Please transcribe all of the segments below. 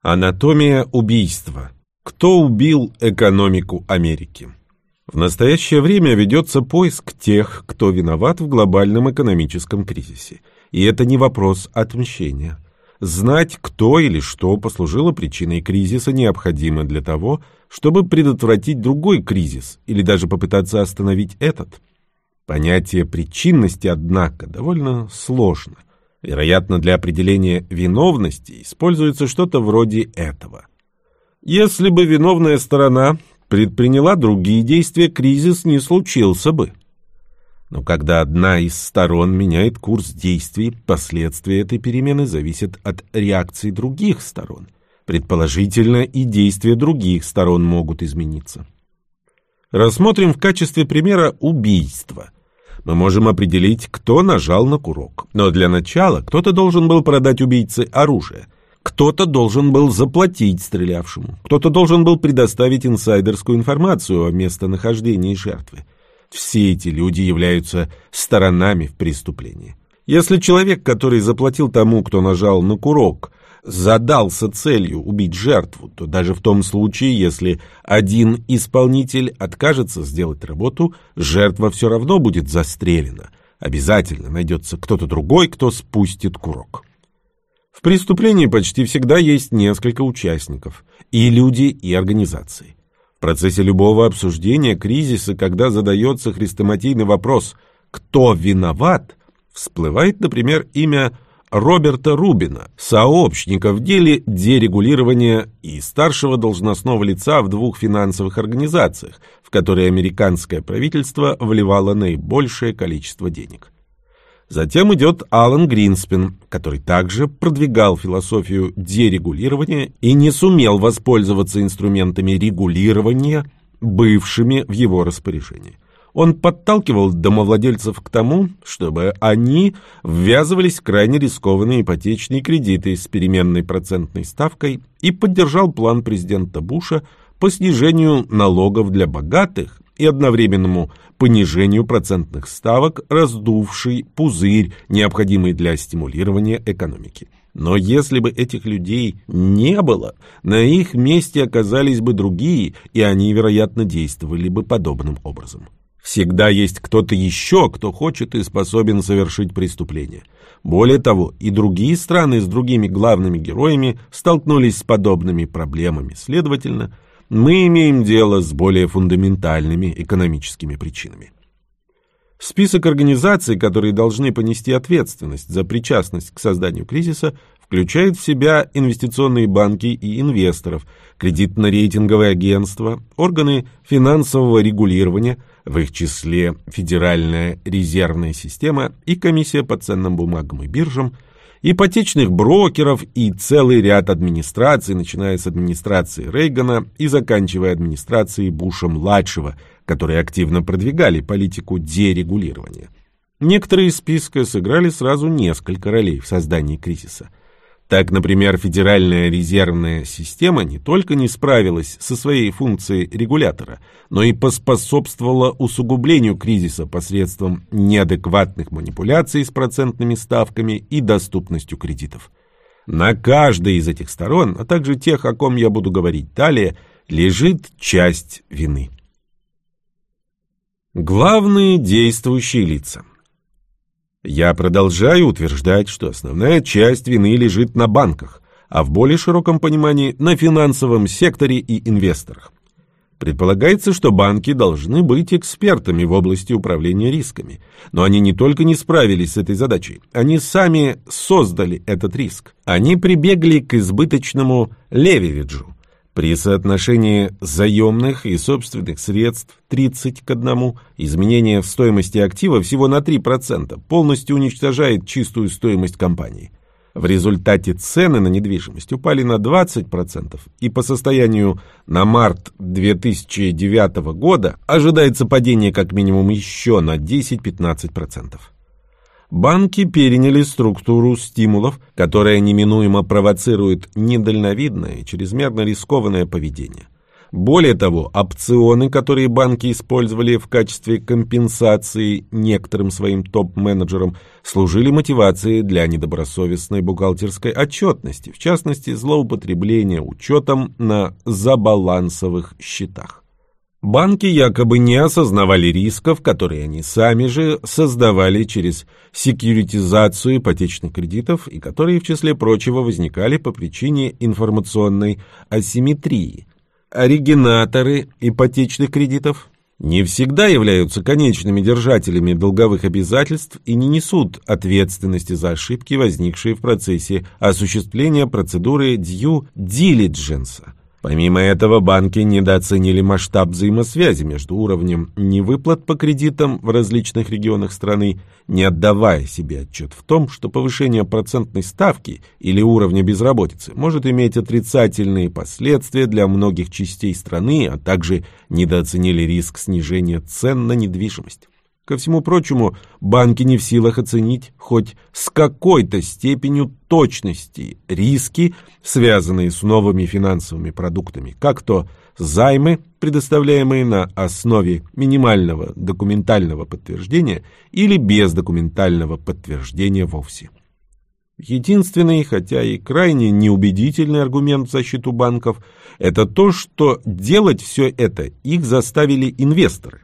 Анатомия убийства. Кто убил экономику Америки? В настоящее время ведется поиск тех, кто виноват в глобальном экономическом кризисе. И это не вопрос отмщения. Знать, кто или что послужило причиной кризиса, необходимо для того, чтобы предотвратить другой кризис или даже попытаться остановить этот. Понятие причинности, однако, довольно сложно. Вероятно, для определения виновности используется что-то вроде этого. Если бы виновная сторона предприняла другие действия, кризис не случился бы. Но когда одна из сторон меняет курс действий, последствия этой перемены зависят от реакции других сторон. Предположительно, и действия других сторон могут измениться. Рассмотрим в качестве примера убийство – мы можем определить, кто нажал на курок. Но для начала кто-то должен был продать убийце оружие. Кто-то должен был заплатить стрелявшему. Кто-то должен был предоставить инсайдерскую информацию о местонахождении жертвы. Все эти люди являются сторонами в преступлении. Если человек, который заплатил тому, кто нажал на курок, задался целью убить жертву, то даже в том случае, если один исполнитель откажется сделать работу, жертва все равно будет застрелена. Обязательно найдется кто-то другой, кто спустит курок. В преступлении почти всегда есть несколько участников, и люди, и организации. В процессе любого обсуждения кризиса, когда задается хрестоматийный вопрос «Кто виноват?», всплывает, например, имя Роберта Рубина, сообщника в деле дерегулирования и старшего должностного лица в двух финансовых организациях, в которые американское правительство вливало наибольшее количество денег. Затем идет Алан Гринспен, который также продвигал философию дерегулирования и не сумел воспользоваться инструментами регулирования, бывшими в его распоряжении. Он подталкивал домовладельцев к тому, чтобы они ввязывались в крайне рискованные ипотечные кредиты с переменной процентной ставкой и поддержал план президента Буша по снижению налогов для богатых и одновременному понижению процентных ставок, раздувший пузырь, необходимый для стимулирования экономики. Но если бы этих людей не было, на их месте оказались бы другие, и они, вероятно, действовали бы подобным образом. Всегда есть кто-то еще, кто хочет и способен совершить преступление. Более того, и другие страны с другими главными героями столкнулись с подобными проблемами. Следовательно, мы имеем дело с более фундаментальными экономическими причинами. Список организаций, которые должны понести ответственность за причастность к созданию кризиса, включает в себя инвестиционные банки и инвесторов, кредитно-рейтинговые агентства, органы финансового регулирования, в их числе Федеральная резервная система и Комиссия по ценным бумагам и биржам, ипотечных брокеров и целый ряд администраций, начиная с администрации Рейгана и заканчивая администрацией Буша-младшего, которые активно продвигали политику дерегулирования. Некоторые из списка сыграли сразу несколько ролей в создании кризиса. Так, например, Федеральная резервная система не только не справилась со своей функцией регулятора, но и поспособствовала усугублению кризиса посредством неадекватных манипуляций с процентными ставками и доступностью кредитов. На каждой из этих сторон, а также тех, о ком я буду говорить далее, лежит часть вины. Главные действующие лица – я продолжаю утверждать, что основная часть вины лежит на банках, а в более широком понимании на финансовом секторе и инвесторах. Предполагается, что банки должны быть экспертами в области управления рисками. Но они не только не справились с этой задачей, они сами создали этот риск. Они прибегли к избыточному левериджу, при соотношении заемных и собственных средств 30 к 1 изменение в стоимости актива всего на 3% полностью уничтожает чистую стоимость компании. В результате цены на недвижимость упали на 20%, и по состоянию на март 2009 года ожидается падение как минимум еще на 10-15% банки переняли структуру стимулов, которая неминуемо провоцирует недальновидное чрезмерно рискованное поведение. Более того, опционы, которые банки использовали в качестве компенсации некоторым своим топ-менеджерам, служили мотивацией для недобросовестной бухгалтерской отчетности, в частности, злоупотребления учетом на забалансовых счетах. Банки якобы не осознавали рисков, которые они сами же создавали через секьюритизацию ипотечных кредитов и которые, в числе прочего, возникали по причине информационной асимметрии. Оригинаторы ипотечных кредитов не всегда являются конечными держателями долговых обязательств и не несут ответственности за ошибки, возникшие в процессе осуществления процедуры due diligence – Помимо этого, банки недооценили масштаб взаимосвязи между уровнем невыплат по кредитам в различных регионах страны, не отдавая себе отчет в том, что повышение процентной ставки или уровня безработицы может иметь отрицательные последствия для многих частей страны, а также недооценили риск снижения цен на недвижимость. Ко всему прочему, банки не в силах оценить хоть с какой-то степенью точности риски, связанные с новыми финансовыми продуктами, как то займы, предоставляемые на основе минимального документального подтверждения или без документального подтверждения вовсе. Единственный, хотя и крайне неубедительный аргумент в защиту банков – это то, что делать все это их заставили инвесторы.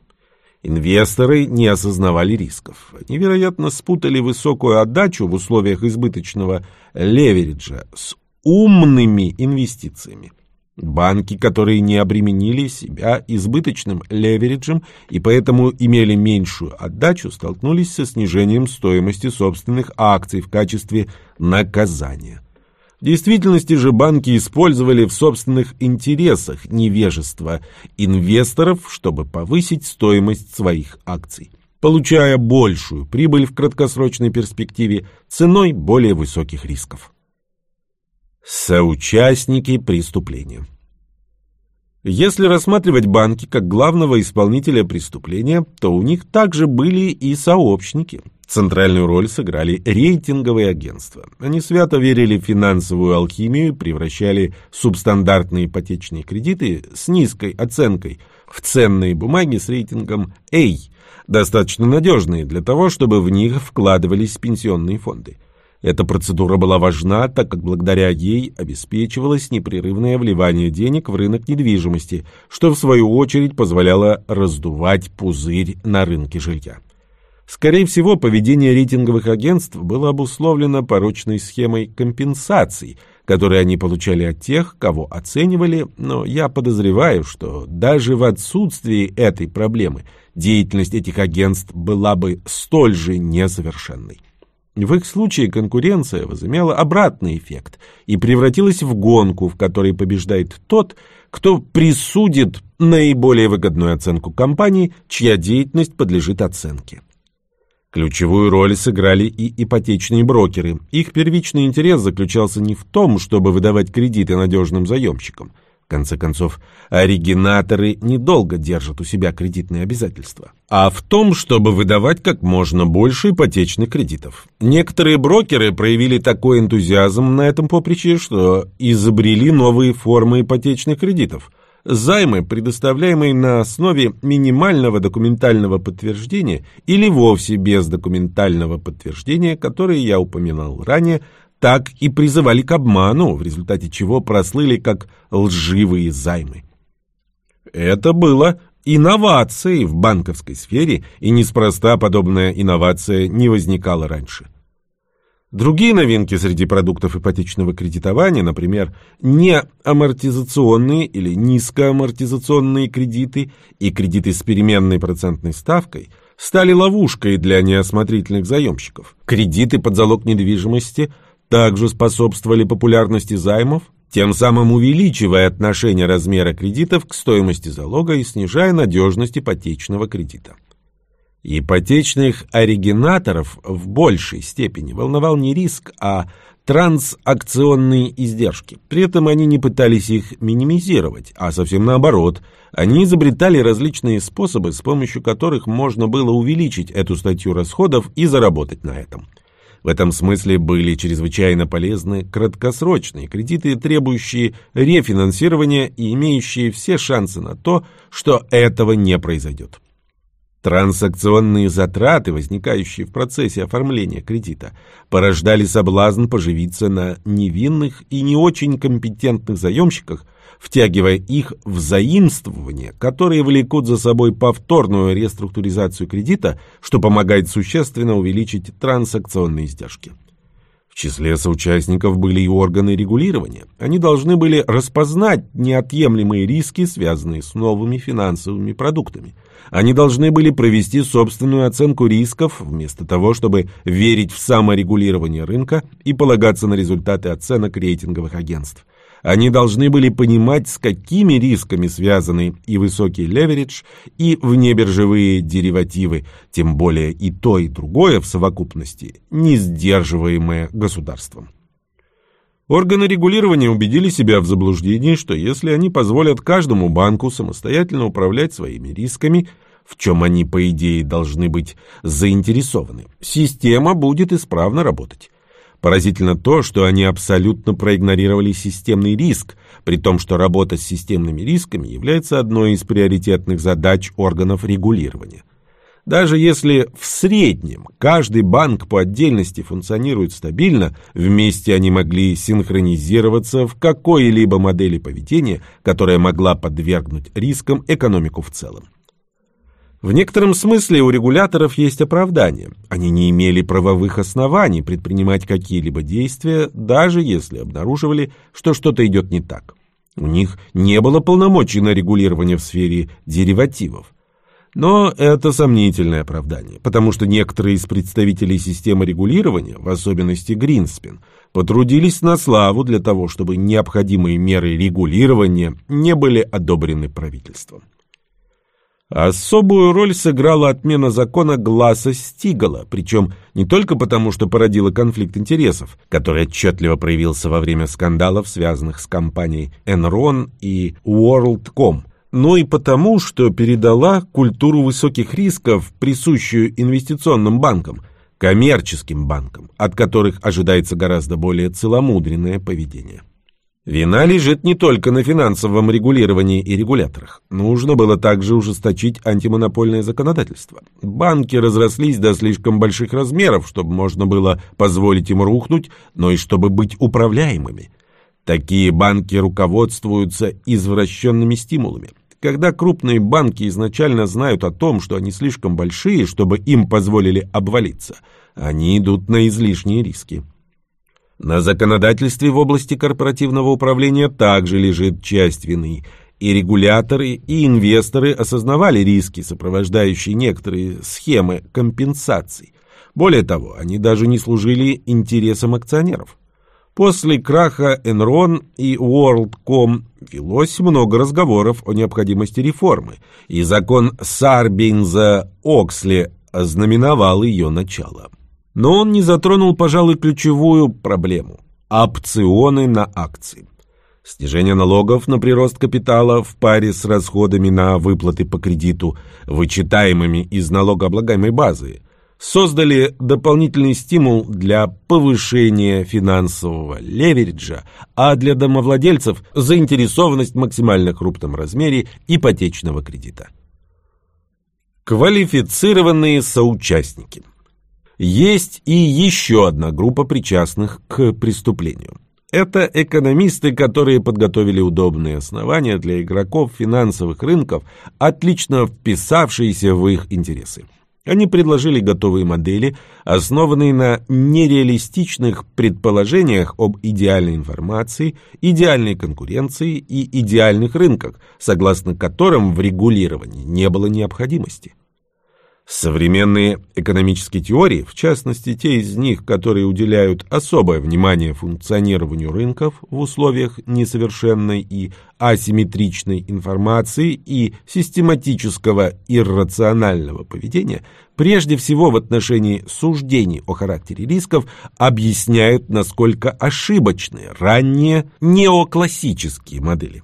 Инвесторы не осознавали рисков. Они, вероятно, спутали высокую отдачу в условиях избыточного левериджа с умными инвестициями. Банки, которые не обременили себя избыточным левериджем и поэтому имели меньшую отдачу, столкнулись со снижением стоимости собственных акций в качестве наказания. В действительности же банки использовали в собственных интересах невежество инвесторов, чтобы повысить стоимость своих акций, получая большую прибыль в краткосрочной перспективе ценой более высоких рисков. Соучастники преступления если рассматривать банки как главного исполнителя преступления, то у них также были и сообщники. Центральную роль сыграли рейтинговые агентства. Они свято верили в финансовую алхимию превращали субстандартные ипотечные кредиты с низкой оценкой в ценные бумаги с рейтингом A, достаточно надежные для того, чтобы в них вкладывались пенсионные фонды. Эта процедура была важна, так как благодаря ей обеспечивалось непрерывное вливание денег в рынок недвижимости, что в свою очередь позволяло раздувать пузырь на рынке жилья. Скорее всего, поведение рейтинговых агентств было обусловлено порочной схемой компенсаций, которые они получали от тех, кого оценивали, но я подозреваю, что даже в отсутствии этой проблемы деятельность этих агентств была бы столь же несовершенной. В их случае конкуренция возымела обратный эффект и превратилась в гонку, в которой побеждает тот, кто присудит наиболее выгодную оценку компании, чья деятельность подлежит оценке. Ключевую роль сыграли и ипотечные брокеры. Их первичный интерес заключался не в том, чтобы выдавать кредиты надежным заемщикам – в конце концов, оригинаторы недолго держат у себя кредитные обязательства, а в том, чтобы выдавать как можно больше ипотечных кредитов. Некоторые брокеры проявили такой энтузиазм на этом поприще, что изобрели новые формы ипотечных кредитов – займы, предоставляемые на основе минимального документального подтверждения или вовсе без документального подтверждения, которые я упоминал ранее, так и призывали к обману, в результате чего прослыли как лживые займы. Это было инновацией в банковской сфере, и неспроста подобная инновация не возникала раньше. Другие новинки среди продуктов ипотечного кредитования, например, неамортизационные или низкоамортизационные кредиты и кредиты с переменной процентной ставкой, стали ловушкой для неосмотрительных заемщиков. Кредиты под залог недвижимости также способствовали популярности займов, тем самым увеличивая отношение размера кредитов к стоимости залога и снижая надежность ипотечного кредита. Ипотечных оригинаторов в большей степени волновал не риск, а трансакционные издержки. При этом они не пытались их минимизировать, а совсем наоборот. Они изобретали различные способы, с помощью которых можно было увеличить эту статью расходов и заработать на этом. В этом смысле были чрезвычайно полезны краткосрочные кредиты, требующие рефинансирования и имеющие все шансы на то, что этого не произойдет. Транзакционные затраты, возникающие в процессе оформления кредита, порождали соблазн поживиться на невинных и не очень компетентных заемщиках, втягивая их в заимствования, которые влекут за собой повторную реструктуризацию кредита, что помогает существенно увеличить транзакционные издержки. В числе соучастников были и органы регулирования. Они должны были распознать неотъемлемые риски, связанные с новыми финансовыми продуктами. Они должны были провести собственную оценку рисков, вместо того, чтобы верить в саморегулирование рынка и полагаться на результаты оценок рейтинговых агентств. Они должны были понимать, с какими рисками связаны и высокий леверидж, и внебиржевые деривативы, тем более и то, и другое в совокупности, не сдерживаемое государством. Органы регулирования убедили себя в заблуждении, что если они позволят каждому банку самостоятельно управлять своими рисками, в чем они, по идее, должны быть заинтересованы, система будет исправно работать. Поразительно то, что они абсолютно проигнорировали системный риск, при том, что работа с системными рисками является одной из приоритетных задач органов регулирования. Даже если в среднем каждый банк по отдельности функционирует стабильно, вместе они могли синхронизироваться в какой-либо модели поведения, которая могла подвергнуть рискам экономику в целом. В некотором смысле у регуляторов есть оправдание. Они не имели правовых оснований предпринимать какие-либо действия, даже если обнаруживали, что что-то идет не так. У них не было полномочий на регулирование в сфере деривативов. Но это сомнительное оправдание, потому что некоторые из представителей системы регулирования, в особенности Гринспен, потрудились на славу для того, чтобы необходимые меры регулирования не были одобрены правительством. Особую роль сыграла отмена закона Гласа Стигала, причем не только потому, что породила конфликт интересов, который отчетливо проявился во время скандалов, связанных с компанией Enron и WorldCom, но и потому, что передала культуру высоких рисков, присущую инвестиционным банкам, коммерческим банкам, от которых ожидается гораздо более целомудренное поведение. Вина лежит не только на финансовом регулировании и регуляторах. Нужно было также ужесточить антимонопольное законодательство. Банки разрослись до слишком больших размеров, чтобы можно было позволить им рухнуть, но и чтобы быть управляемыми. Такие банки руководствуются извращенными стимулами. Когда крупные банки изначально знают о том, что они слишком большие, чтобы им позволили обвалиться, они идут на излишние риски. На законодательстве в области корпоративного управления также лежит часть вины. И регуляторы, и инвесторы осознавали риски, сопровождающие некоторые схемы компенсаций. Более того, они даже не служили интересам акционеров. После краха Enron и WorldCom велось много разговоров о необходимости реформы, и закон Сарбинза-Оксли ознаменовал ее начало. Но он не затронул, пожалуй, ключевую проблему – опционы на акции. Снижение налогов на прирост капитала в паре с расходами на выплаты по кредиту, вычитаемыми из налогооблагаемой базы, создали дополнительный стимул для повышения финансового левериджа, а для домовладельцев – заинтересованность в максимально крупном размере ипотечного кредита. Квалифицированные соучастники – есть и еще одна группа причастных к преступлению. Это экономисты, которые подготовили удобные основания для игроков финансовых рынков, отлично вписавшиеся в их интересы. Они предложили готовые модели, основанные на нереалистичных предположениях об идеальной информации, идеальной конкуренции и идеальных рынках, согласно которым в регулировании не было необходимости. Современные экономические теории, в частности те из них, которые уделяют особое внимание функционированию рынков в условиях несовершенной и асимметричной информации и систематического иррационального поведения, прежде всего в отношении суждений о характере рисков, объясняют, насколько ошибочны ранние неоклассические модели.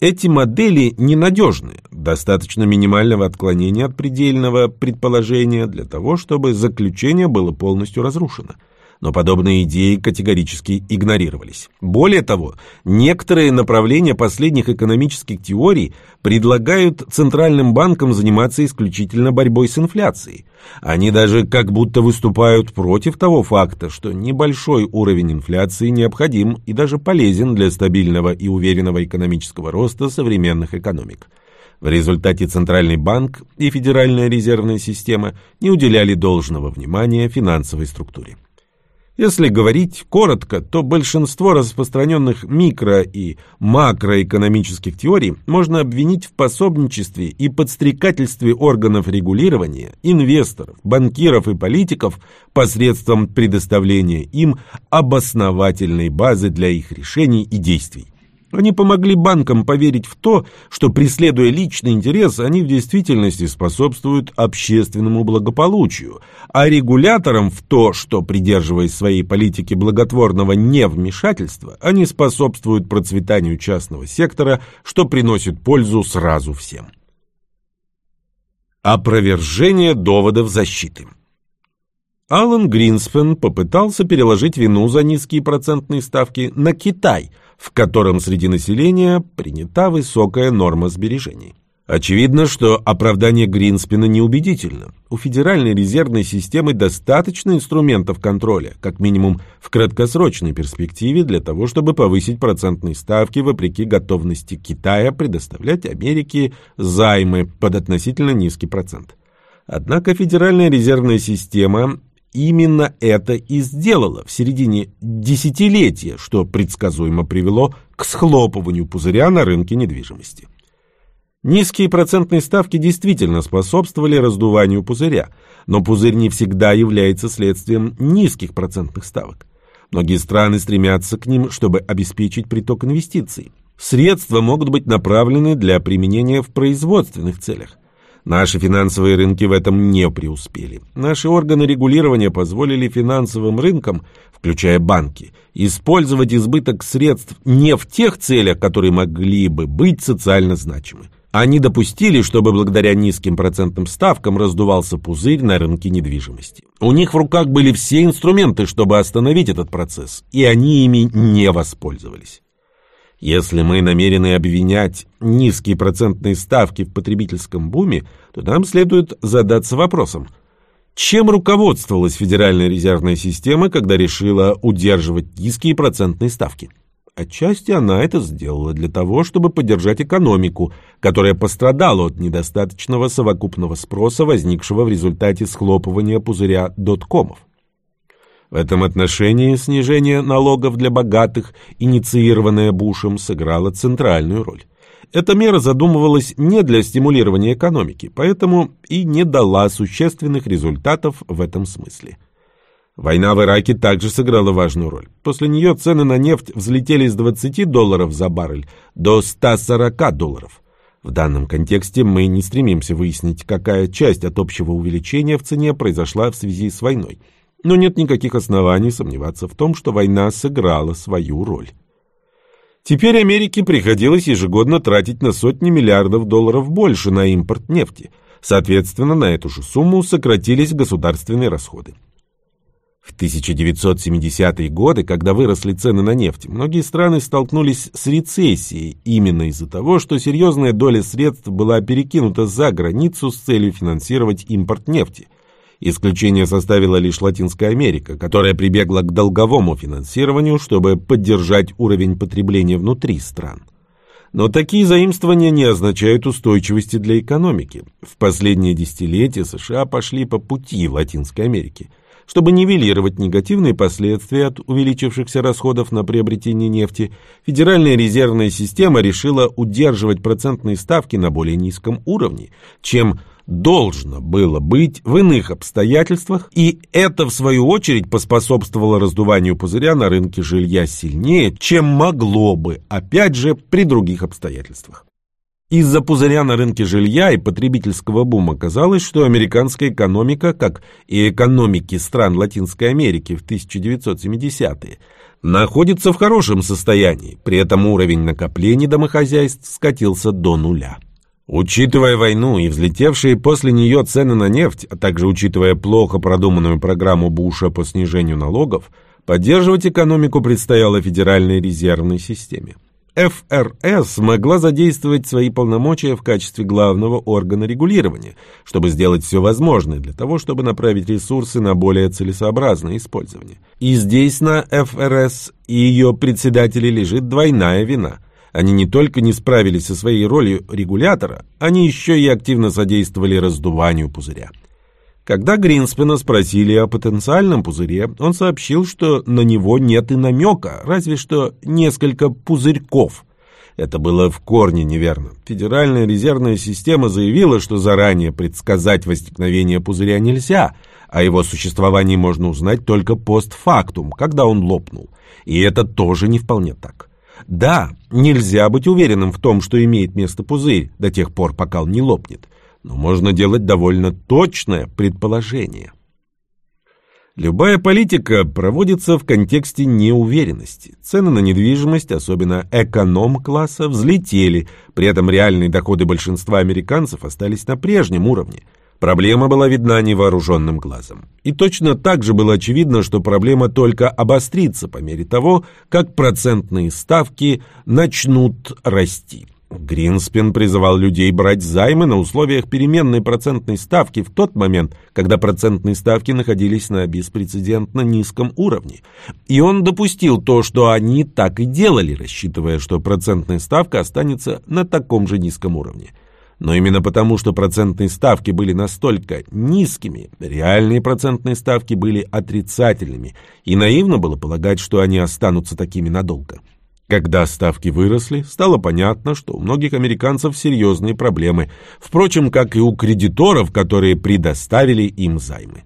Эти модели ненадежны, достаточно минимального отклонения от предельного предположения для того, чтобы заключение было полностью разрушено. Но подобные идеи категорически игнорировались. Более того, некоторые направления последних экономических теорий предлагают центральным банкам заниматься исключительно борьбой с инфляцией. Они даже как будто выступают против того факта, что небольшой уровень инфляции необходим и даже полезен для стабильного и уверенного экономического роста современных экономик. В результате Центральный банк и Федеральная резервная система не уделяли должного внимания финансовой структуре. Если говорить коротко, то большинство распространенных микро- и макроэкономических теорий можно обвинить в пособничестве и подстрекательстве органов регулирования, инвесторов, банкиров и политиков посредством предоставления им обосновательной базы для их решений и действий. Они помогли банкам поверить в то, что, преследуя личный интерес, они в действительности способствуют общественному благополучию, а регуляторам в то, что, придерживаясь своей политики благотворного невмешательства, они способствуют процветанию частного сектора, что приносит пользу сразу всем. Опровержение доводов защиты Алан Гринспен попытался переложить вину за низкие процентные ставки на Китай – в котором среди населения принята высокая норма сбережений. Очевидно, что оправдание Гринспена неубедительно. У Федеральной резервной системы достаточно инструментов контроля, как минимум в краткосрочной перспективе, для того, чтобы повысить процентные ставки вопреки готовности Китая предоставлять Америке займы под относительно низкий процент. Однако Федеральная резервная система именно это и сделала в середине десятилетия, что предсказуемо привело к схлопыванию пузыря на рынке недвижимости. Низкие процентные ставки действительно способствовали раздуванию пузыря, но пузырь не всегда является следствием низких процентных ставок. Многие страны стремятся к ним, чтобы обеспечить приток инвестиций. Средства могут быть направлены для применения в производственных целях. Наши финансовые рынки в этом не преуспели. Наши органы регулирования позволили финансовым рынкам, включая банки, использовать избыток средств не в тех целях, которые могли бы быть социально значимы. Они допустили, чтобы благодаря низким процентным ставкам раздувался пузырь на рынке недвижимости. У них в руках были все инструменты, чтобы остановить этот процесс, и они ими не воспользовались. Если мы намерены обвинять низкие процентные ставки в потребительском буме, то нам следует задаться вопросом, чем руководствовалась Федеральная резервная система, когда решила удерживать низкие процентные ставки? Отчасти она это сделала для того, чтобы поддержать экономику, которая пострадала от недостаточного совокупного спроса, возникшего в результате схлопывания пузыря доткомов. В этом отношении снижение налогов для богатых, инициированное Бушем, сыграло центральную роль. Эта мера задумывалась не для стимулирования экономики, поэтому и не дала существенных результатов в этом смысле. Война в Ираке также сыграла важную роль. После нее цены на нефть взлетели с 20 долларов за баррель до 140 долларов. В данном контексте мы не стремимся выяснить, какая часть от общего увеличения в цене произошла в связи с войной – но нет никаких оснований сомневаться в том, что война сыграла свою роль. Теперь Америке приходилось ежегодно тратить на сотни миллиардов долларов больше на импорт нефти. Соответственно, на эту же сумму сократились государственные расходы. В 1970-е годы, когда выросли цены на нефть, многие страны столкнулись с рецессией именно из-за того, что серьезная доля средств была перекинута за границу с целью финансировать импорт нефти – Исключение составила лишь Латинская Америка, которая прибегла к долговому финансированию, чтобы поддержать уровень потребления внутри стран. Но такие заимствования не означают устойчивости для экономики. В последние десятилетия США пошли по пути Латинской Америки. Чтобы нивелировать негативные последствия от увеличившихся расходов на приобретение нефти, Федеральная резервная система решила удерживать процентные ставки на более низком уровне, чем должно было быть в иных обстоятельствах, и это, в свою очередь, поспособствовало раздуванию пузыря на рынке жилья сильнее, чем могло бы, опять же, при других обстоятельствах. Из-за пузыря на рынке жилья и потребительского бума казалось, что американская экономика, как и экономики стран Латинской Америки в 1970-е, находится в хорошем состоянии, при этом уровень накоплений домохозяйств скатился до нуля. Учитывая войну и взлетевшие после нее цены на нефть, а также учитывая плохо продуманную программу Буша по снижению налогов, поддерживать экономику предстояло Федеральной резервной системе. ФРС могла задействовать свои полномочия в качестве главного органа регулирования, чтобы сделать все возможное для того, чтобы направить ресурсы на более целесообразное использование. И здесь на ФРС и ее председателей лежит двойная вина. Они не только не справились со своей ролью регулятора, они еще и активно содействовали раздуванию пузыря. Когда Гринспена спросили о потенциальном пузыре, он сообщил, что на него нет и намека, разве что несколько пузырьков. Это было в корне неверно. Федеральная резервная система заявила, что заранее предсказать возникновение пузыря нельзя, а его существовании можно узнать только постфактум, когда он лопнул. И это тоже не вполне так. Да, нельзя быть уверенным в том, что имеет место пузырь, до тех пор, пока он не лопнет но можно делать довольно точное предположение. Любая политика проводится в контексте неуверенности. Цены на недвижимость, особенно эконом-класса, взлетели, при этом реальные доходы большинства американцев остались на прежнем уровне. Проблема была видна невооруженным глазом. И точно так же было очевидно, что проблема только обострится по мере того, как процентные ставки начнут расти. Гринспен призывал людей брать займы на условиях переменной процентной ставки в тот момент, когда процентные ставки находились на беспрецедентно низком уровне. И он допустил то, что они так и делали, рассчитывая, что процентная ставка останется на таком же низком уровне. Но именно потому, что процентные ставки были настолько низкими, реальные процентные ставки были отрицательными, и наивно было полагать, что они останутся такими надолго. Когда ставки выросли, стало понятно, что у многих американцев серьезные проблемы, впрочем, как и у кредиторов, которые предоставили им займы.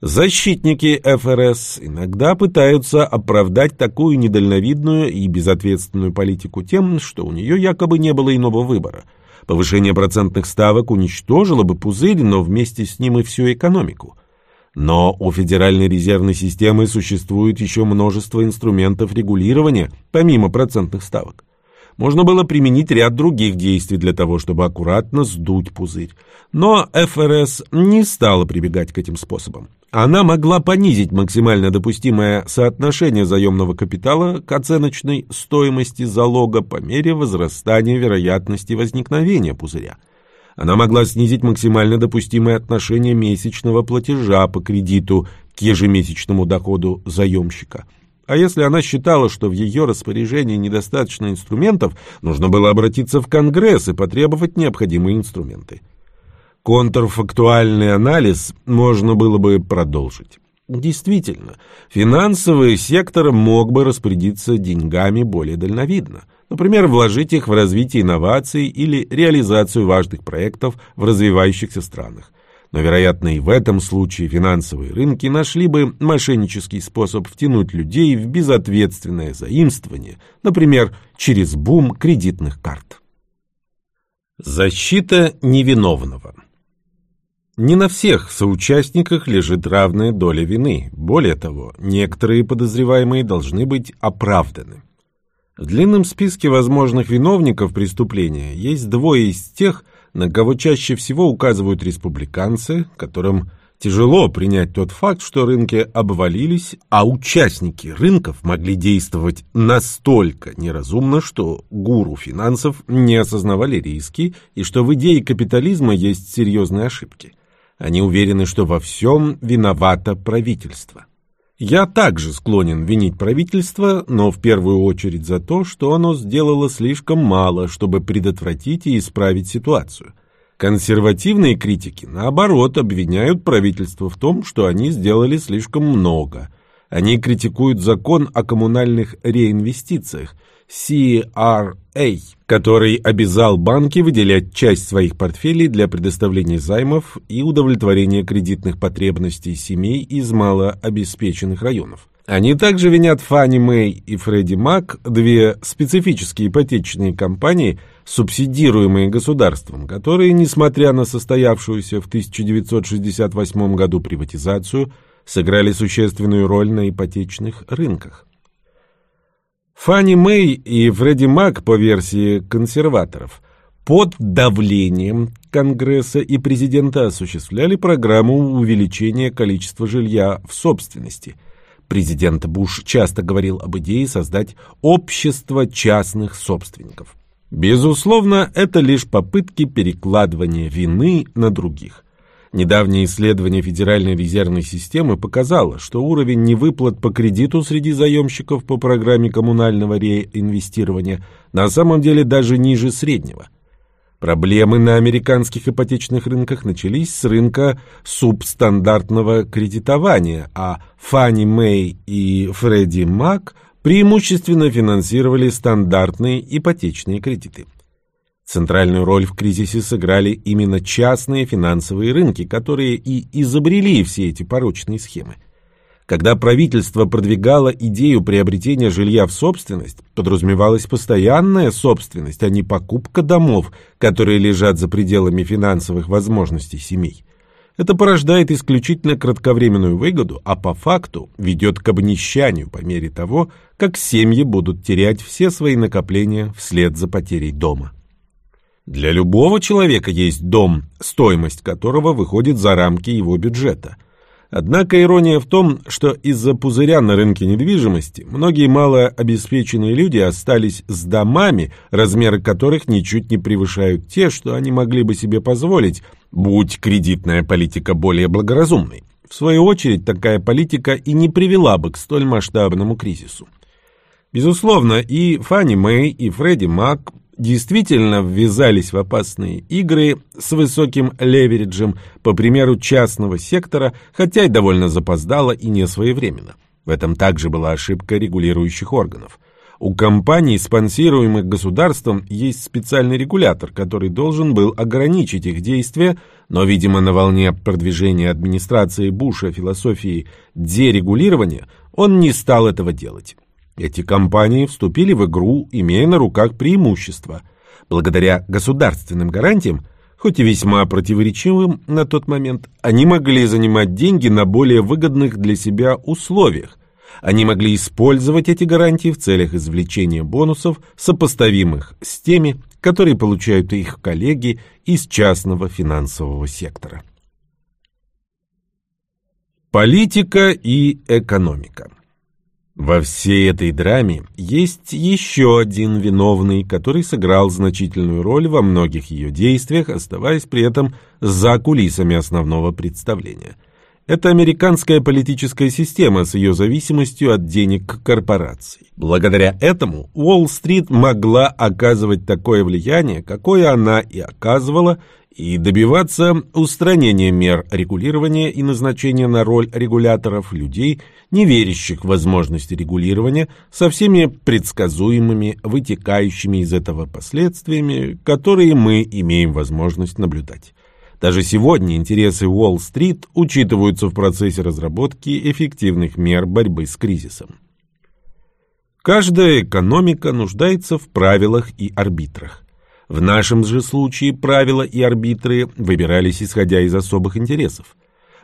Защитники ФРС иногда пытаются оправдать такую недальновидную и безответственную политику тем, что у нее якобы не было иного выбора. Повышение процентных ставок уничтожило бы пузырь, но вместе с ним и всю экономику – но у Федеральной резервной системы существует еще множество инструментов регулирования, помимо процентных ставок. Можно было применить ряд других действий для того, чтобы аккуратно сдуть пузырь. Но ФРС не стала прибегать к этим способам. Она могла понизить максимально допустимое соотношение заемного капитала к оценочной стоимости залога по мере возрастания вероятности возникновения пузыря. Она могла снизить максимально допустимое отношение месячного платежа по кредиту к ежемесячному доходу заемщика. А если она считала, что в ее распоряжении недостаточно инструментов, нужно было обратиться в Конгресс и потребовать необходимые инструменты. Контрфактуальный анализ можно было бы продолжить. Действительно, финансовый сектор мог бы распорядиться деньгами более дальновидно – Например, вложить их в развитие инноваций или реализацию важных проектов в развивающихся странах. Но, вероятно, и в этом случае финансовые рынки нашли бы мошеннический способ втянуть людей в безответственное заимствование, например, через бум кредитных карт. Защита невиновного Не на всех соучастниках лежит равная доля вины. Более того, некоторые подозреваемые должны быть оправданы. В длинном списке возможных виновников преступления есть двое из тех, на кого чаще всего указывают республиканцы, которым тяжело принять тот факт, что рынки обвалились, а участники рынков могли действовать настолько неразумно, что гуру финансов не осознавали риски и что в идее капитализма есть серьезные ошибки. Они уверены, что во всем виновато правительство. Я также склонен винить правительство, но в первую очередь за то, что оно сделало слишком мало, чтобы предотвратить и исправить ситуацию. Консервативные критики, наоборот, обвиняют правительство в том, что они сделали слишком много. Они критикуют закон о коммунальных реинвестициях – CRA, который обязал банки выделять часть своих портфелей для предоставления займов и удовлетворения кредитных потребностей семей из малообеспеченных районов. Они также винят Фанни Мэй и Фредди Мак, две специфические ипотечные компании, субсидируемые государством, которые, несмотря на состоявшуюся в 1968 году приватизацию, сыграли существенную роль на ипотечных рынках. Фанни Мэй и Фредди Мак, по версии консерваторов, под давлением Конгресса и президента осуществляли программу увеличения количества жилья в собственности. Президент Буш часто говорил об идее создать общество частных собственников. Безусловно, это лишь попытки перекладывания вины на других. Недавнее исследование Федеральной резервной системы показало, что уровень невыплат по кредиту среди заемщиков по программе коммунального реинвестирования на самом деле даже ниже среднего. Проблемы на американских ипотечных рынках начались с рынка субстандартного кредитования, а Фанни Мэй и Фредди Мак преимущественно финансировали стандартные ипотечные кредиты. Центральную роль в кризисе сыграли именно частные финансовые рынки, которые и изобрели все эти порочные схемы. Когда правительство продвигало идею приобретения жилья в собственность, подразумевалась постоянная собственность, а не покупка домов, которые лежат за пределами финансовых возможностей семей. Это порождает исключительно кратковременную выгоду, а по факту ведет к обнищанию по мере того, как семьи будут терять все свои накопления вслед за потерей дома. Для любого человека есть дом, стоимость которого выходит за рамки его бюджета. Однако ирония в том, что из-за пузыря на рынке недвижимости многие малообеспеченные люди остались с домами, размеры которых ничуть не превышают те, что они могли бы себе позволить, будь кредитная политика более благоразумной. В свою очередь, такая политика и не привела бы к столь масштабному кризису. Безусловно, и Фанни Мэй, и Фредди Мак действительно ввязались в опасные игры с высоким левериджем, по примеру частного сектора, хотя и довольно запоздало и не своевременно. В этом также была ошибка регулирующих органов. У компаний, спонсируемых государством, есть специальный регулятор, который должен был ограничить их действия, но, видимо, на волне продвижения администрации Буша философии дерегулирования он не стал этого делать. Эти компании вступили в игру, имея на руках преимущества. Благодаря государственным гарантиям, хоть и весьма противоречивым на тот момент, они могли занимать деньги на более выгодных для себя условиях. Они могли использовать эти гарантии в целях извлечения бонусов, сопоставимых с теми, которые получают их коллеги из частного финансового сектора. Политика и экономика во всей этой драме есть еще один виновный, который сыграл значительную роль во многих ее действиях, оставаясь при этом за кулисами основного представления. Это американская политическая система с ее зависимостью от денег корпораций. Благодаря этому Уолл-стрит могла оказывать такое влияние, какое она и оказывала, и добиваться устранения мер регулирования и назначения на роль регуляторов людей, не верящих в возможности регулирования, со всеми предсказуемыми, вытекающими из этого последствиями, которые мы имеем возможность наблюдать. Даже сегодня интересы Уолл-стрит учитываются в процессе разработки эффективных мер борьбы с кризисом. Каждая экономика нуждается в правилах и арбитрах. В нашем же случае правила и арбитры выбирались исходя из особых интересов.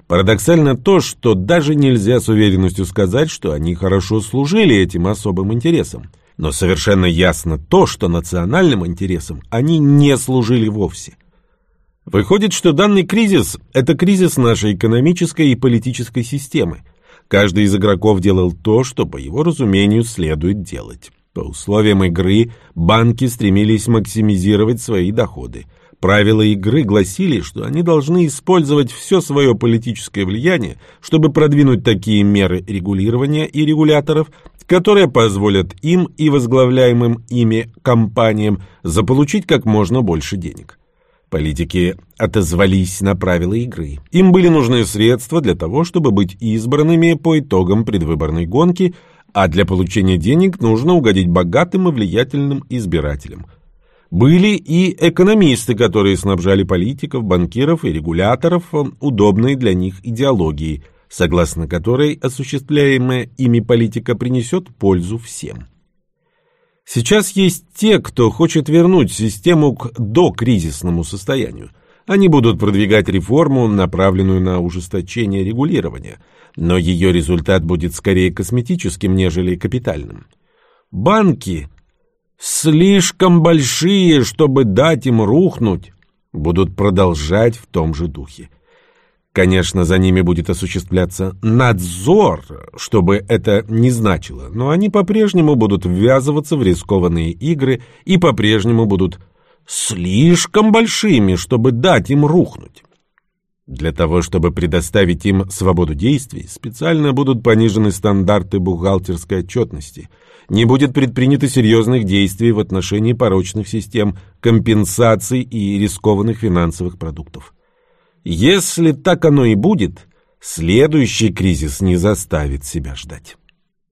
Парадоксально то, что даже нельзя с уверенностью сказать, что они хорошо служили этим особым интересам. Но совершенно ясно то, что национальным интересам они не служили вовсе. Выходит, что данный кризис – это кризис нашей экономической и политической системы. Каждый из игроков делал то, что, по его разумению, следует делать. По условиям игры банки стремились максимизировать свои доходы. Правила игры гласили, что они должны использовать все свое политическое влияние, чтобы продвинуть такие меры регулирования и регуляторов, которые позволят им и возглавляемым ими компаниям заполучить как можно больше денег. Политики отозвались на правила игры. Им были нужны средства для того, чтобы быть избранными по итогам предвыборной гонки – а для получения денег нужно угодить богатым и влиятельным избирателям. Были и экономисты, которые снабжали политиков, банкиров и регуляторов э, удобной для них идеологией, согласно которой осуществляемая ими политика принесет пользу всем. Сейчас есть те, кто хочет вернуть систему к докризисному состоянию. Они будут продвигать реформу, направленную на ужесточение регулирования – но ее результат будет скорее косметическим, нежели капитальным. Банки слишком большие, чтобы дать им рухнуть, будут продолжать в том же духе. Конечно, за ними будет осуществляться надзор, чтобы это не значило, но они по-прежнему будут ввязываться в рискованные игры и по-прежнему будут слишком большими, чтобы дать им рухнуть. Для того, чтобы предоставить им свободу действий, специально будут понижены стандарты бухгалтерской отчетности. Не будет предпринято серьезных действий в отношении порочных систем компенсаций и рискованных финансовых продуктов. Если так оно и будет, следующий кризис не заставит себя ждать.